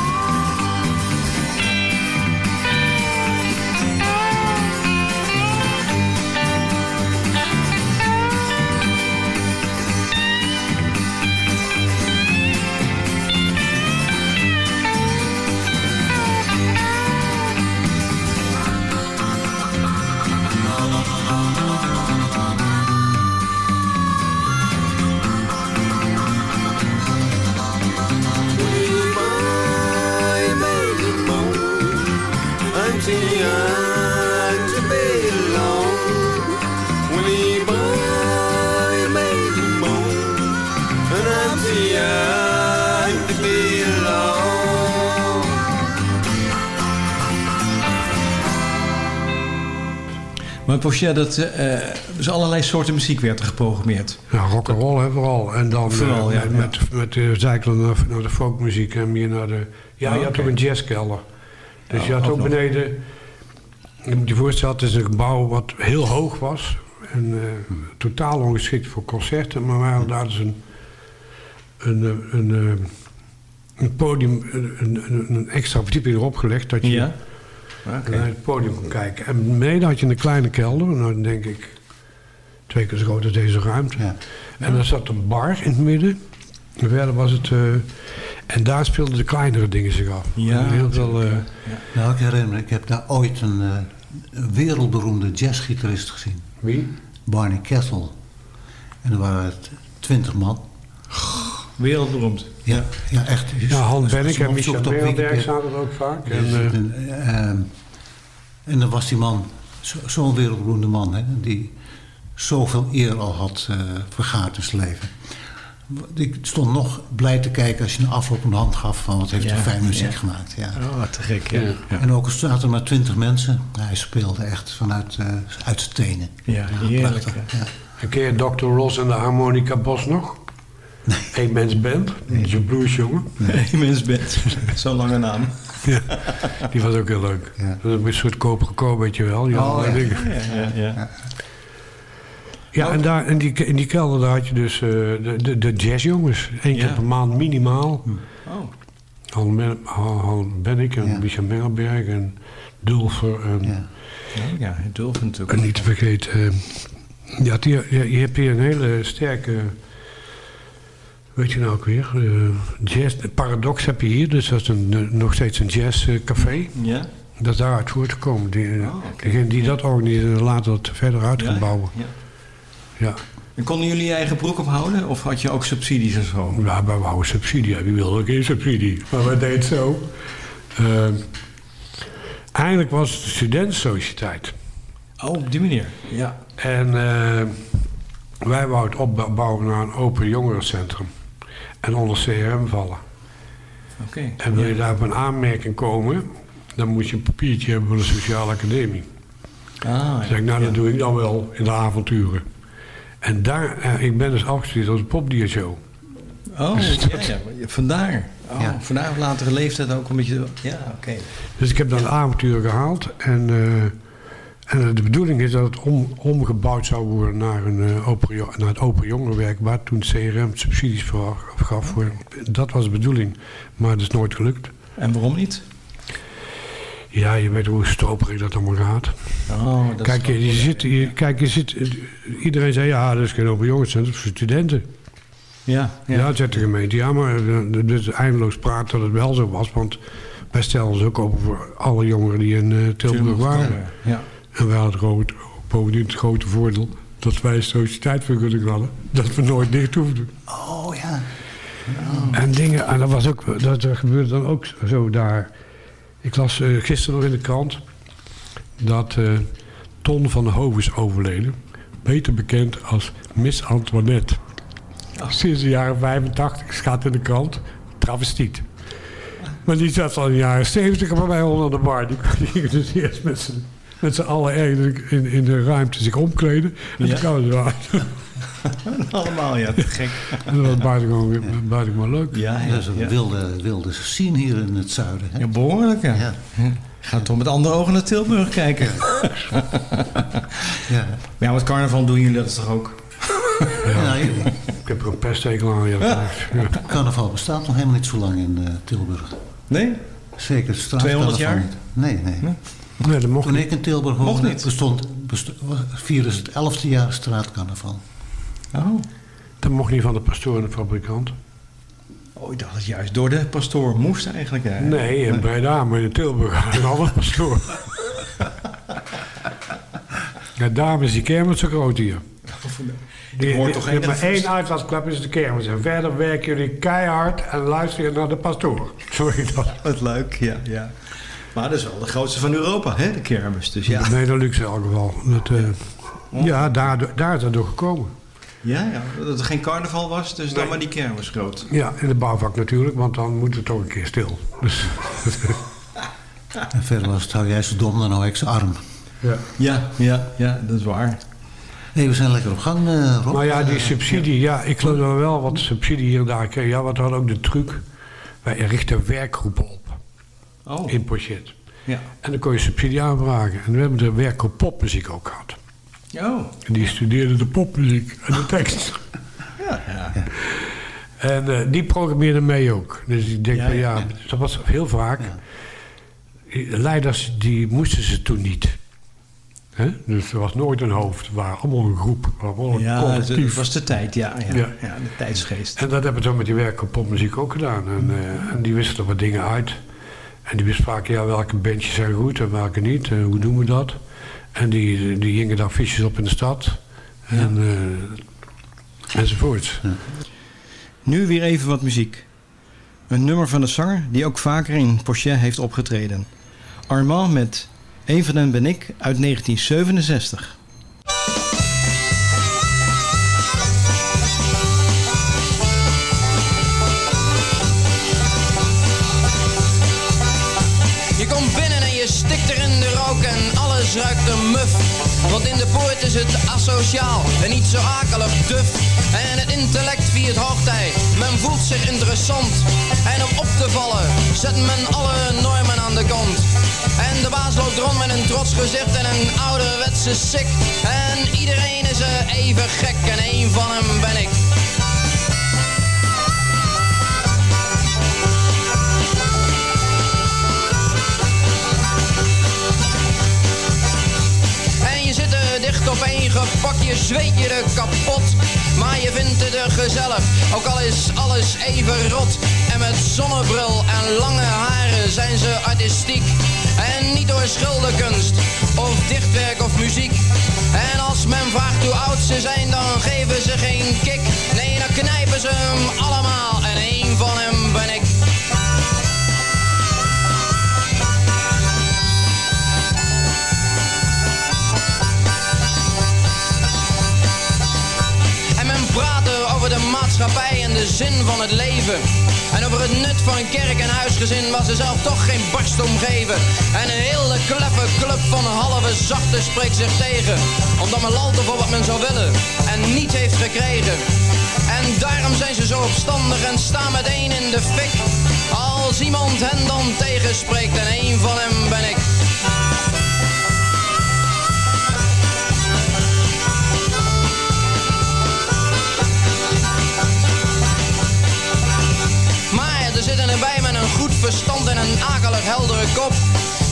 Maar Pochet, dat eh, dus allerlei soorten muziek werd er geprogrammeerd. Ja, rock'n'roll hè, vooral. En dan Vooral, eh, ja, met, ja. met, de zijkelen naar, naar de folkmuziek en meer naar de... Ja, Oh, je had oké. ook een jazzkelder. Dus Oh, je had ook ook beneden... Je moet je voorstellen, het is een gebouw wat heel hoog was. En eh, totaal ongeschikt voor concerten. Maar hadden daar dus een, een, eh, een, eh, een podium, een extra verdieping erop gelegd. Dat je Ja. Oké. naar het podium kon kijken. En beneden had je een kleine kelder. Nou, dan denk ik twee keer zo groot als deze ruimte. En daar zat een bar in het midden. En verder was het... eh, en daar speelden de kleinere dingen zich af. Ja, heel veel... eh, Nou, ik herinner me, ik heb daar ooit een, eh, wereldberoemde jazzgitarist gezien. Wie? Barney Kessel. En er waren het twintig man. Wereldberoemd. Ja, ja echt. Ja, Han Als je Bennick hem en opzoekt Michel Wikipedia. zaten er ook vaak. Ja, En, eh, en, ehm, en dan was die man zo- zo'n wereldberoemde man, hè, die zoveel eer al had eh vergaard in zijn leven. Ik stond nog blij te kijken als je een afloop een hand gaf van wat heeft Ja, hij fijn muziek ja. gemaakt. Ja. Oh, wat te gek, ja. Ja. En ook al zaten er maar twintig mensen, hij speelde echt vanuit eh, uit zijn tenen. Ja, heerlijk, prachtig, ja. En ken je Dr. Ross en de harmonica Bos nog? Nee. Eén mens band. Dat is een bluesjongen. Nee, mens bent. Zo'n lange naam. Ja, die was ook heel leuk. Dat was een soort koperen weet je wel. Die had Oh, ja. dingen. Ja, ja, ja. Ja, en daar, in, die, in die kelder daar had je dus eh, de, de, de jazzjongens. Eén keer Ja. per maand minimaal. Oh. Han, Ben- Han Bennick en Micha Mengelberg en Dulfer. En, Oh, ja, Dulven natuurlijk. en niet te vergeten... eh, ja, die, ja, je hebt hier een hele sterke... Weet je nou ook weer? eh, jazz, Paradox heb je hier. Dus dat is een, eh, nog steeds een jazzcafé. Ja? Dat is daaruit voortgekomen. Die, eh, Degene die dat organiseerde, later dat verder uit gaan Ja, bouwen. ja. Ja. En konden jullie je eigen broek ophouden? Of had je ook subsidies en zo? Ja, wij wouden subsidie. Ja, Wie wilde ook geen subsidie? Maar wij deden zo. Eh, eigenlijk was het de studentensociëteit. Oh, op die manier. Ja. En wij wouden het opbouwen naar een open jongerencentrum. En onder CRM vallen. Oké. En wil je Ja. daar op een aanmerking komen... dan moet je een papiertje hebben voor de sociale academie. Ah, Dan zeg ik, nou, dat doe ik dan wel in de avonturen. En daar, eh, ik ben dus afgestudeerd als een popdiershow. Oh, Dus ja, dat- ja, vandaar. Oh, Ja. Vandaar op latere leeftijd ook een beetje... Ja, oké. Dus ik heb dan de avonturen gehaald. En, eh, en de bedoeling is dat het om, omgebouwd zou worden naar, een, eh, open, naar het open jongerenwerk... waar toen CRM subsidies voor gaf. Voor. Dat was de bedoeling. Maar dat is nooit gelukt. En waarom niet? Ja, je weet hoe stroperig dat allemaal gaat. Oh, dat kijk, is je, je zit, je, kijk, je zit... Iedereen zei, ja, dat is geen open is voor studenten. Ja, Ja, ja. dat zegt de gemeente. Ja, maar eh, dus eindeloos praten dat het wel zo was. Want wij stelden ons ook open voor alle jongeren die in eh, Tilburg Tilburg waren. ja. En wij hadden groot, bovendien het grote voordeel dat wij sociëteitsvergunning hadden. Dat we nooit dicht hoefden. Oh ja. En dingen, en dat was ook, dat er gebeurde dan ook zo daar. Ik las eh, gisteren nog in de krant dat eh, Ton van de Hoven is overleden. Beter bekend als Miss Antoinette. Sinds de jaren 85 staat in de krant. Travestiet. Maar die zat al in de jaren 70 bij mij onder de bar. Die, gingen dus eerst met z'n, met z'n allen ergens in, in de ruimte zich omkleden. En Ja. ze eruit. Allemaal, ja, te gek. En dat was buitengewoon, buitengewoon leuk. Ja, Dat ja, is een ja. wilde, wilde scene hier in het zuiden. Hè? Ja, behoorlijk, ja. Ja. Ga toch met andere ogen naar Tilburg kijken. Ja. Maar ja, met carnaval doen jullie dat toch ook? Ja, Ik heb er een pesttekel aan. Ja, ja. Carnaval bestaat nog helemaal niet zo lang in eh, Tilburg. Nee? Zeker het 200 straatcarnaval jaar? niet. Nee, nee. Nee, dat mocht Toen niet. ik in Tilburg Mocht woonde, niet. bestond, bestond, vierde het 11e jaar straatcarnaval. Oh. Dat mocht niet van de pastoor en de fabrikant. Oh, ik dacht dat juist door de pastoor moest eigenlijk. Hè? Nee, in Breda, maar in Tilburg had een andere pastoor. Ja, daarom is die kermis zo groot hier. Die, hoor die- toch je hebt geen- maar één uitlaatklep is de kermis. En verder werken jullie keihard en luisteren naar de pastoor. Zo is dat. Wat leuk, ja, ja. Maar dat is wel de grootste van Europa, hè, de kermis. Dus ja. De Benelux in elk geval. Dat, eh, ja, daar, daar is dat door gekomen. Ja, ja, dat er geen carnaval was, dus dan maar die kermis groot. Ja, in de bouwvak natuurlijk, want dan moet het toch een keer stil. Dus, En verder was het, hou jij zo dom, dan hou ik arm. ja. Ja, ja, ja, dat is waar. Hé, we zijn lekker op gang, eh Rob. Nou ja, die subsidie, ja, ik geloof dat we wel wat subsidie hier en daar kregen. Ja, want we hadden ook de truc. Wij richten werkgroepen op Oh, in Pochet. Ja. En dan kon je subsidie aanvragen. En we hebben de werk op popmuziek ook gehad. Oh. En die studeerde de popmuziek en de tekst. Ja, ja. En eh, die programmeerde mee ook. Dus ik denk Ja, van ja, dat was heel vaak. Leiders die moesten ze toen niet. Hè? Dus er was nooit een hoofd. Het waren allemaal een groep. Allemaal een Ja, collectief. het was de tijd, ja. Ja, de tijdsgeest. En dat hebben we zo met die werk op popmuziek ook gedaan. En, eh, en die wisten er wat dingen uit. En die vaak, ja, welke bandjes zijn goed en welke niet. En hoe doen we dat? En die, die hingen daar fiches op in de stad. En, eh, enzovoort. Nu weer even wat muziek. Een nummer van een zanger die ook vaker in Pochet heeft opgetreden. Armand met Een van hen ben ik uit 1967. Want in de poort is het asociaal en niet zo akelig duf. En het intellect viert hoogtij, men voelt zich interessant. En om op te vallen zet men alle normen aan de kant. En de baas loopt rond met een trots gezicht en een ouderwetse sik. En iedereen is er even gek en één van hem ben ik. Zit er dicht op één gepakt, je zweet je er kapot. Maar je vindt het er gezellig, ook al is alles even rot. En met zonnebril en lange haren zijn ze artistiek. En niet door schilderkunst, of dichtwerk of muziek. En als men vraagt hoe oud ze zijn, dan geven ze geen kick. Nee, dan knijpen ze hem allemaal maatschappij en de zin van het leven. En over het nut van een kerk en huisgezin waar ze zelf toch geen barst om geven. En een hele kleffe club van halve zachte spreekt zich tegen. Omdat men lalt voor wat men zou willen en niet heeft gekregen. En daarom zijn ze zo opstandig en staan meteen in de fik. Als iemand hen dan tegenspreekt en één van hem ben ik. Verstand en een akelig heldere kop.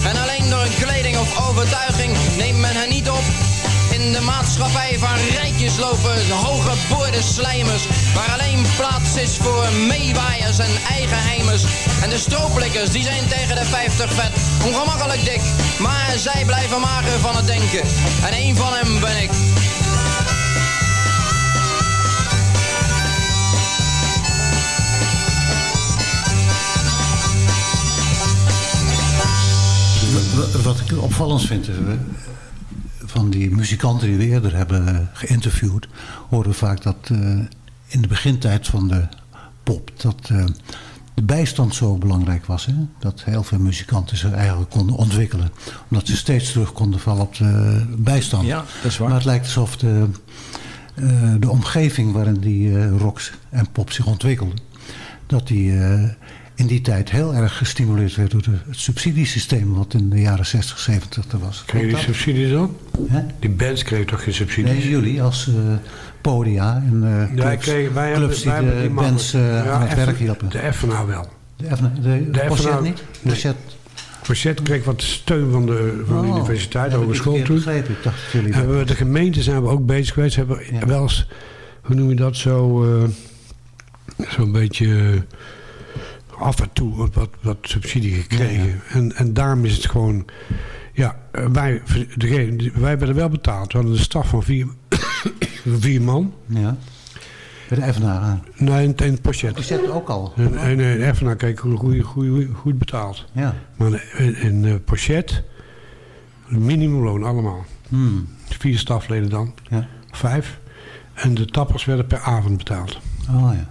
En alleen door kleding of overtuiging neemt men hen niet op. In de maatschappij van rijtjes lopen hooggeboorde slijmers. Waar alleen plaats is voor meewaaiers en eigenheimers. En de strooplikkers die zijn tegen de 50 vet. Ongemakkelijk dik, maar zij blijven mager van het denken. En één van hem ben ik. Wat ik opvallend vind van die muzikanten die we eerder hebben eh, geïnterviewd, horen we vaak dat eh, in de begintijd van de pop dat eh, de bijstand zo belangrijk was. Hè? Dat heel veel muzikanten zich eigenlijk konden ontwikkelen. Omdat ze steeds terug konden vallen op de bijstand. Ja, dat is waar. Maar het lijkt alsof de, de omgeving waarin die rocks en pop zich ontwikkelden, dat die in die tijd heel erg gestimuleerd werd door de, het subsidiesysteem wat in de jaren 60, 70 er was. Kreeg je die subsidies dan? Hè? Die bands kregen toch geen subsidies? Nee, jullie als eh, podia en Ja, clubs, kregen, wij clubs hebben, die de die bands eh, aan het werk hielpen. De FNA wel. De, FNA de, de, Pochet FNA niet? nee. Pochet. Pochet kreeg wat steun van de, van de Oh, universiteit, ik hogeschool toen. begrepen. Ik dacht dat jullie Hebben we, de gemeente zijn we ook bezig geweest. Hebben we wel eens, hoe noem je dat, zo, zo'n beetje af en toe wat, wat, subsidie gekregen. En, en daarom is het gewoon, ja, wij, degene, wij werden wel betaald. We hadden een staf van vier, vier man. Ja. Bij de FNA aan. Nee, in, in Pochet. Pochet ook al. En, en, en even naar kijken hoe goed, goed, goed betaald. Ja. Maar in, in eh, Pochet, minimumloon allemaal. Hmm. Vier stafleden dan. Ja. Vijf. En de tappers werden per avond betaald. Oh ja.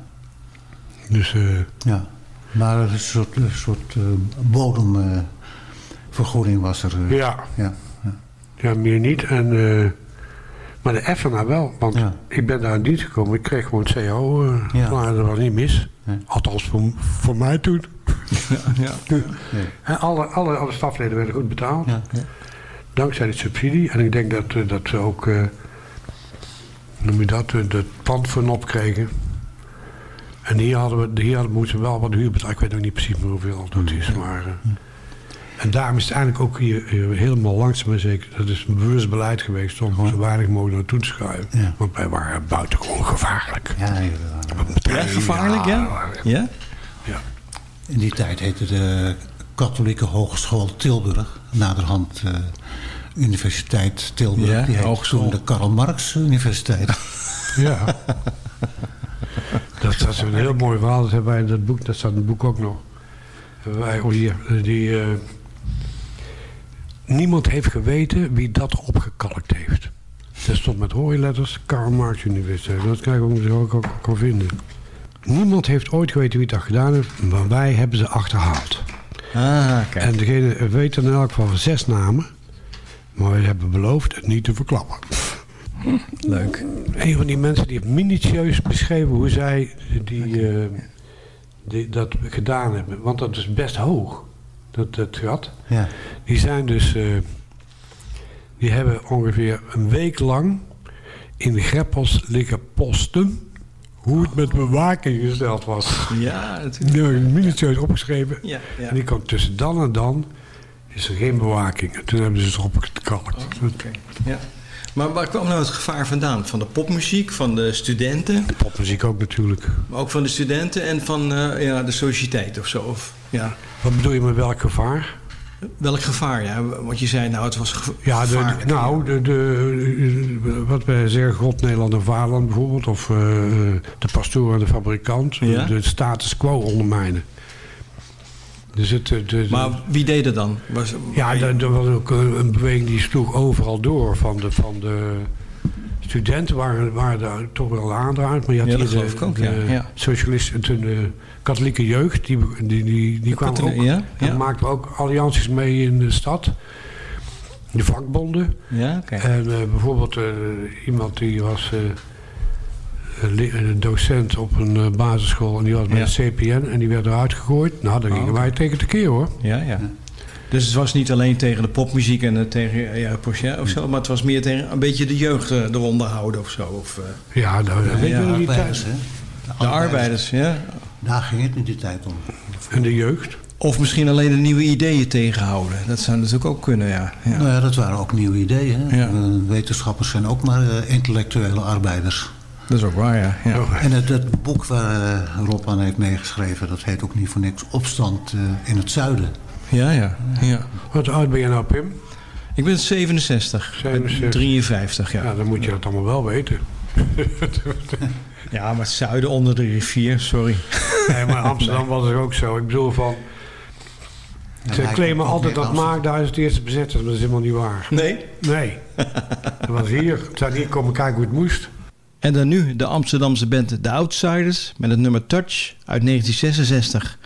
Dus eh, Ja. Maar een soort, een soort eh, bodemvergoeding was er. eh. ja. ja. ja, meer niet. En, eh, maar de FNA wel. Want Ja. ik ben daar in dienst gekomen. Ik kreeg gewoon CO. Ja. Maar dat was niet mis. Nee. Althans voor, voor mij toen. ja. En alle, alle, alle stafleden werden goed betaald. Dankzij de subsidie. En ik denk dat, dat ze ook, noem je dat, het pand voor op kregen. En hier, hadden we, hier hadden, moesten we wel wat huur betalen. Ik weet ook niet precies meer hoeveel dat is. Maar, eh, en daarom is het eigenlijk ook hier, hier helemaal langzaam maar zeker. Dat is een bewust beleid geweest om zo weinig mogelijk naartoe te schuiven. Want wij waren buitengewoon gevaarlijk. Ja, Ja, gevaarlijk, ja? Ja? Ja. In die tijd heette de Katholieke Hogeschool Tilburg, naderhand eh, Universiteit Tilburg. Die heette toen de Karl Marx Universiteit. Ja. dat, dat is een heel mooi verhaal. Dat hebben wij in dat boek. Dat staat in het boek ook nog. Wij, oh hier, die, eh, niemand heeft geweten wie dat opgekalkt heeft. Dat stond met hooiletters Karl Marx Universiteit. Dat kan je ook ook, wel vinden. Niemand heeft ooit geweten wie dat gedaan heeft, maar wij hebben ze achterhaald. Ah, kijk. En degene weet er in elk geval van zes namen. Maar we hebben beloofd het niet te verklappen. Leuk. Een van die mensen die heeft minutieus beschreven hoe zij die, eh, die, dat gedaan hebben. Want dat is best hoog, dat, dat gat. Ja. Die zijn dus... eh, die hebben ongeveer een week lang in greppels liggen posten... hoe het met bewaking gesteld was. Ja, Die hebben minutieus opgeschreven. Ja, ja. En die kwam tussen dan en dan... is er geen bewaking. En toen hebben ze het erop gekalkt. Ja. Maar waar kwam nou het gevaar vandaan? Van de popmuziek, van de studenten? Popmuziek ook natuurlijk. Maar ook van de studenten en van eh, ja, de sociëteit of zo? Of, ja. Wat bedoel je met welk gevaar? Welk gevaar, ja? Want je zei, nou, het was ge- Ja, de, de- nou, de, de, wat wij zeggen, God, Nederland en Vaderland bijvoorbeeld. Of eh, de pastoor en de fabrikant. Ja? De status quo ondermijnen. Dus het, de, de- Maar wie deed het dan? Was, ja, er was ook een, een beweging die sloeg overal door. Van de, van de studenten waren, waren daar toch wel aandraaiend. Maar je had Ja, hier de, ik ook, de ja, ja. socialisten en toen de katholieke jeugd. Die, die, die, die kwamen ook. ja, En maakten ook allianties mee in de stad. De vakbonden. Ja, oké. En eh, bijvoorbeeld eh, iemand die was eh, docent op een eh, basisschool en die was bij Ja. de CPN en die werd eruit gegooid. Nou, daar Oh, gingen oké. wij tegen tekeer hoor. Ja, ja. Dus het was niet alleen tegen de popmuziek en eh, tegen eh, ja, Pochet of zo, maar het was meer tegen een beetje de jeugd eh, eronder houden of zo. Of, eh, Ja, nou, Ja, weet je ja, in die arbeiders, tijd. hè? de arbeiders, ja. Daar ging het in die tijd om. En de jeugd. Of misschien alleen de nieuwe ideeën tegenhouden. Dat zou natuurlijk ook kunnen, ja. ja. Nou ja, dat waren ook nieuwe ideeën. Ja. Eh, wetenschappers zijn ook maar eh, intellectuele arbeiders. Dat is ook waar, ja. ja. En het, het boek waar eh, Rob aan heeft meegeschreven... dat heet ook niet voor niks Opstand eh, in het Zuiden. Ja, ja, ja. Wat oud ben je nou, Pim? Ik ben 67. 67. 53, ja. Ja, dan moet je dat allemaal wel weten. Ja, maar het zuiden onder de rivier, sorry. Nee, maar Amsterdam was het ook zo. Ik bedoel van... Ze claimen altijd dat Amsterdam. Maagduis het eerste bezet is, maar dat is helemaal niet waar. Nee? Nee. Dat was hier. Ze hier komen kijken hoe het moest. En dan nu de Amsterdamse band The Outsiders met het nummer Touch uit 1966.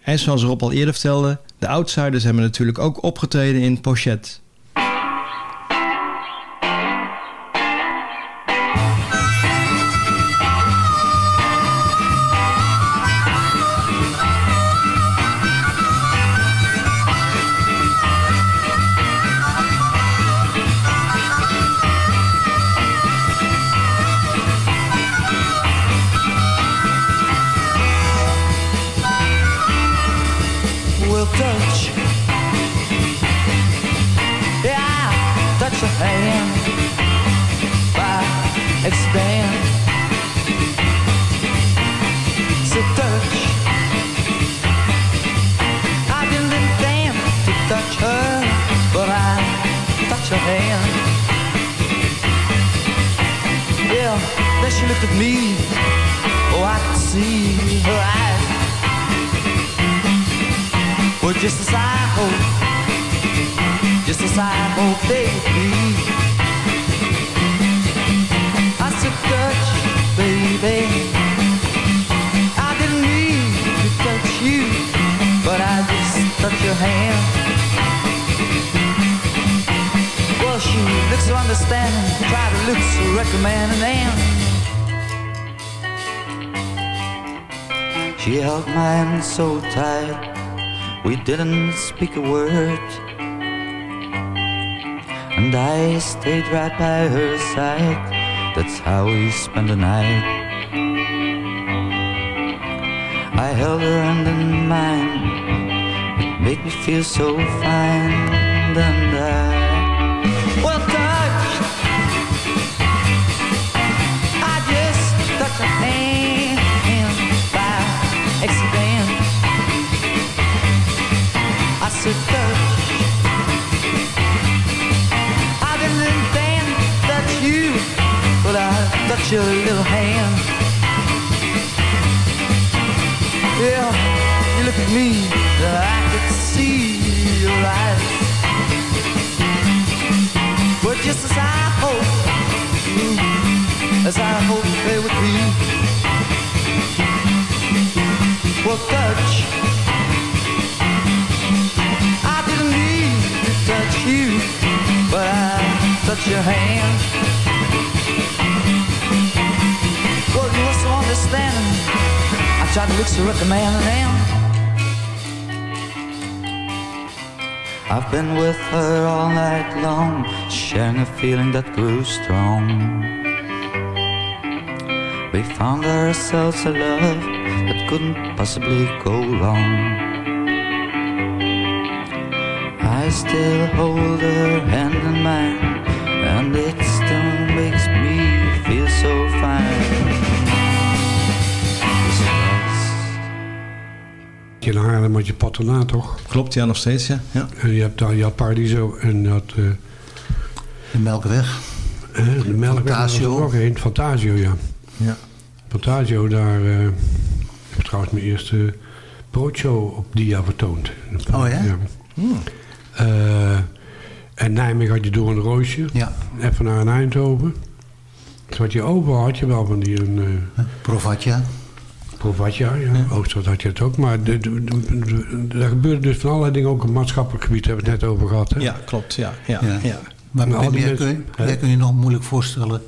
En zoals Rob al eerder vertelde, de Outsiders hebben natuurlijk ook opgetreden in Pochette. Understanding, tried to look so recommending, and She held my hand so tight, we didn't speak a word. And I stayed right by her side, that's how we spent the night. I held her hand in mine, it made me feel so fine. And I, your little hand. Yeah, you look at me, I could see your eyes. But just as I hope, as I hope they would be. Well, touch. I didn't need to touch you, but I touched your hand. Understanding. I tried to look so recommending them. I've been with her all night long, sharing a feeling that grew strong. We found ourselves a love that couldn't possibly go wrong. I still hold her Haarlem had je patronaat toch? Klopt, ja, nog steeds, ja. ja. En je hebt daar, je had Paradiso en had... eh, De Melkweg. de Melkweg Fantasio. ook een. Fantasio, ja. Ja. Fantasio, daar heb ik trouwens mijn eerste broodshow op dia vertoond. Oh ja? Eh, en Nijmegen had je door een roosje. Ja. Even naar een Eindhoven. Dus wat je over had je wel van die... Een, Provatja. Provatja, ja. Oosterhout had je het ook. Maar de, de, de- de- er gebeuren dus van allerlei dingen ook op het maatschappelijk gebied. Daar hebben we het net over gehad. Hè? Ja, klopt, ja. ja, Ja. ja. Maar Nou, die jij, mensen- kun, je- jij kun je nog moeilijk voorstellen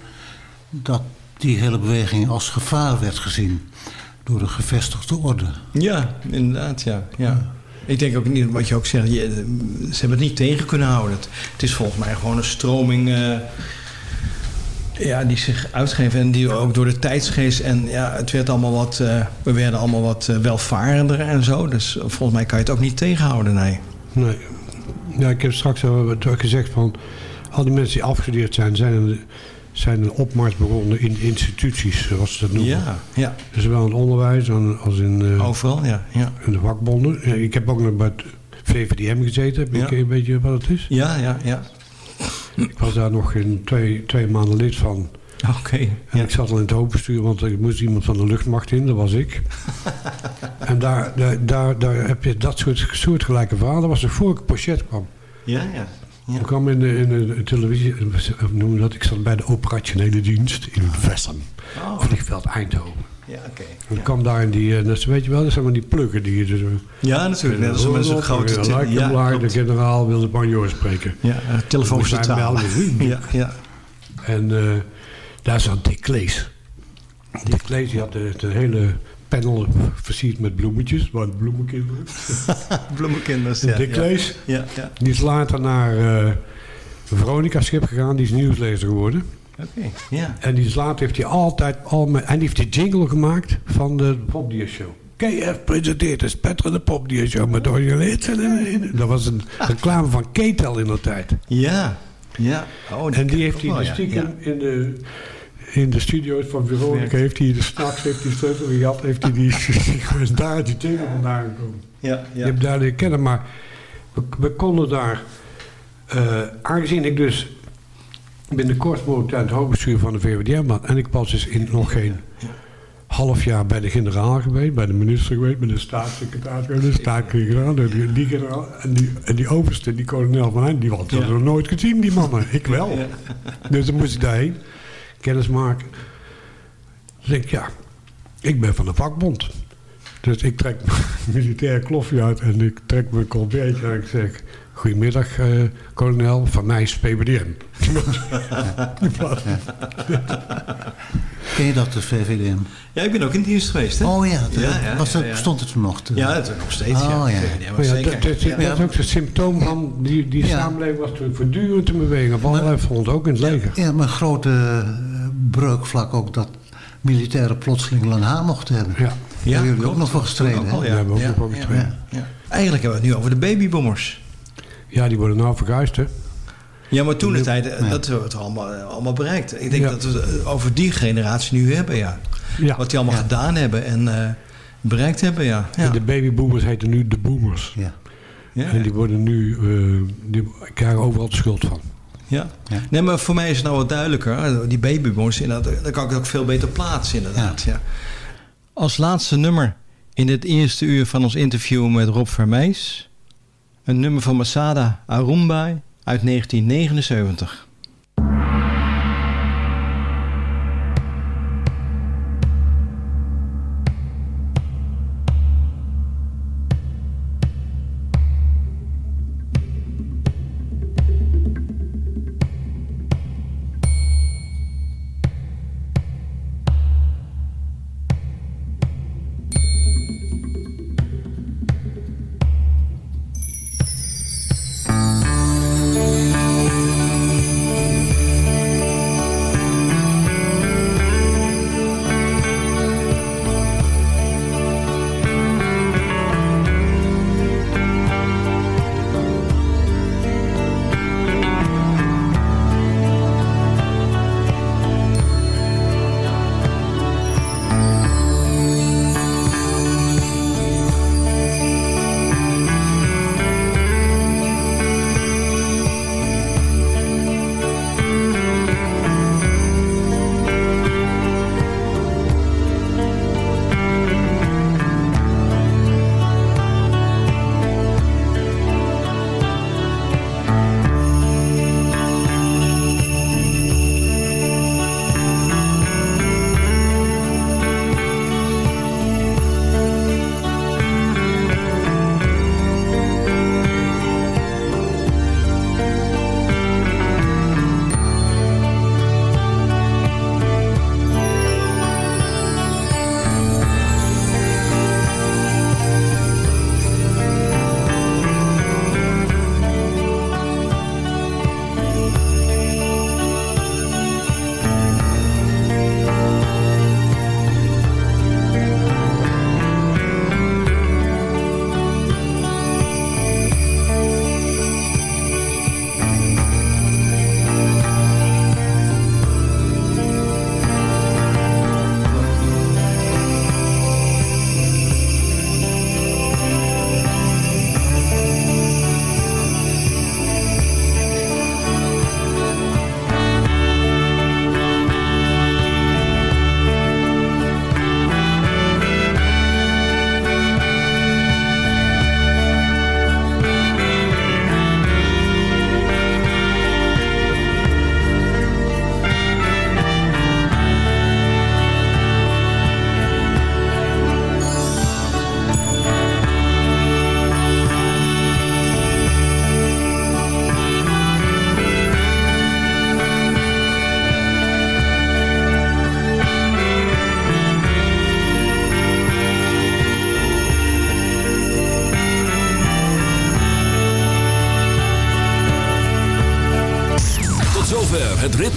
dat die hele beweging als gevaar werd gezien door de gevestigde orde. Ja, inderdaad, ja. ja. Ik denk ook niet, wat je ook zegt, je- ze hebben het niet tegen kunnen houden. Het, het is volgens mij gewoon een stroming eh, ja, die zich uitgeeft en die ook door de tijdsgeest en ja, het werd allemaal wat, eh, we werden allemaal wat eh, welvarender en zo. Dus volgens mij kan je het ook niet tegenhouden, nee. Nee. Ja, ik heb straks al gezegd van... al die mensen die afgestudeerd zijn... zijn een, zijn een opmars begonnen in instituties, zoals ze dat noemen. Ja, ja. Dus zowel in het onderwijs als in, eh, Overal, ja. ja. in de vakbonden. Ja, ik heb ook nog bij het VVDM gezeten. Heb Ja. ik een beetje wat het is? Ja, ja, ja. Ik was daar nog in twee, twee maanden lid van. Oké. En ik zat al in het hoofdbestuur, want er moest iemand van de luchtmacht in, dat was ik. en daar, daar, daar, daar heb je dat soort soortgelijke verhalen. Dat was er voor ik Pochet kwam. Ja, ja. Ik kwam in de, in de televisie, eh, noem dat, ik zat bij de operationele dienst in Vessem. Oh. Vliegveld Eindhoven. Ja, oké. Ik kwam daar in die, eh, dat weet je wel, dat zijn maar die pluggen die je dus... Ja, natuurlijk. Net als met zo'n grote... Ja, te- Lijkenblaar, ja, de generaal wilde Banjo spreken. Ja, eh, telefoon melden. Ja, ja. En eh, daar zat Dick Klees. Dick Klees die had de hele panel versierd met bloemetjes. Want bloemenkinderen. Bloemenkinders, En ja. Dick. Klees. Ja, ja. Die is later naar eh, Veronica Schip gegaan. Die is nieuwslezer geworden. Ja. En die later heeft hij altijd al met, en die heeft die jingle gemaakt van de Popdier Show. KF presenteert de spetterende Popdier Show met originele. Dat was een reclame van Ketel in de tijd. Ja, ja. Oh, en die heeft hij de ja, stiekem in de, in de studio's van Veronica, heeft hij de straks heeft hij sleutel gehad, heeft hij die, daar die jingle vandaan gekomen. Ja, ja. Je hebt daar leren kennen, maar we, we konden daar, eh, aangezien ik dus binnenkort moet aan het hoofdbestuur van de VVDM had, en ik was dus in nog geen half jaar bij de generaal geweest, bij de minister geweest, bij de staatssecretaris geweest, de staatssecretaris, die, die generaal, en die, en die overste, die kolonel van hen, die had Ja. nog nooit gezien, die mannen. Ik wel. Ja. Dus dan moest ik daarheen, kennis maken. Dus ik, ja, ik ben van de vakbond. Dus ik trek mijn militair klofje uit en ik trek mijn colbertje en ik zeg... Goedemiddag, eh, kolonel. Van mij is PBDM. Ken je dat, de VVDM? Ja, ik ben ook in dienst geweest, hè? Oh ja, dat- ja, ja, was dat, ja, ja. stond het er nog? te- Ja, het is nog steeds, ja. Oh, ja. VVDM, Maar ja, zeker. dat, dat, dat Ja. is ook het symptoom van die, die Ja. samenleving was toen voortdurend te bewegen. Op allerlei fronten, ook in het leger. Ja, maar een grote eh, breukvlak ook dat militairen plotseling een H mochten hebben. Ja. Daar hebben jullie ook nog voor Ook gestreden, al, hè? ja. hebben we ook Ja, nog voor ja, gestreden. ja, ja. Eigenlijk hebben we het nu over de babyboomers. Ja, die worden nou verguisd, hè. Ja, maar toen de tijd, eh, dat we het allemaal, eh, allemaal bereikt. Ik denk Ja. dat we het over die generatie nu hebben, ja. Ja. Wat die allemaal Ja. gedaan hebben en eh, bereikt hebben, ja. de babyboomers heten nu de boomers. Ja. ja. En die worden nu, eh, die krijgen overal de schuld van. Ja. Ja. Nee, maar voor mij is het nou wat duidelijker. Die babyboomers, inderdaad, dan kan ik het ook veel beter plaatsen, inderdaad. Ja. Als laatste nummer in het eerste uur van ons interview met Rob Vermeijs. Een nummer van Masada Arumbai uit 1979.